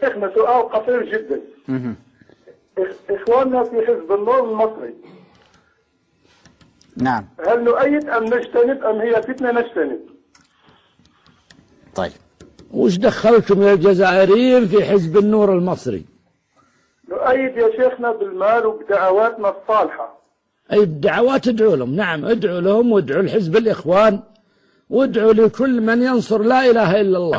شيخنا سؤال قصير جدا. إخواننا في حزب النور المصري. نعم. هل نؤيد أم نجتنب أم هي فتنة نجتنب؟ طيب. وش دخلتم يا الجزائريين في حزب النور المصري؟ نؤيد يا شيخنا بالمال وبدعواتنا الصالحة. أي الدعوات ادعوا لهم. نعم ادعوا لهم وادعوا لحزب الإخوان. وادعوا لكل من ينصر لا إله إلا الله.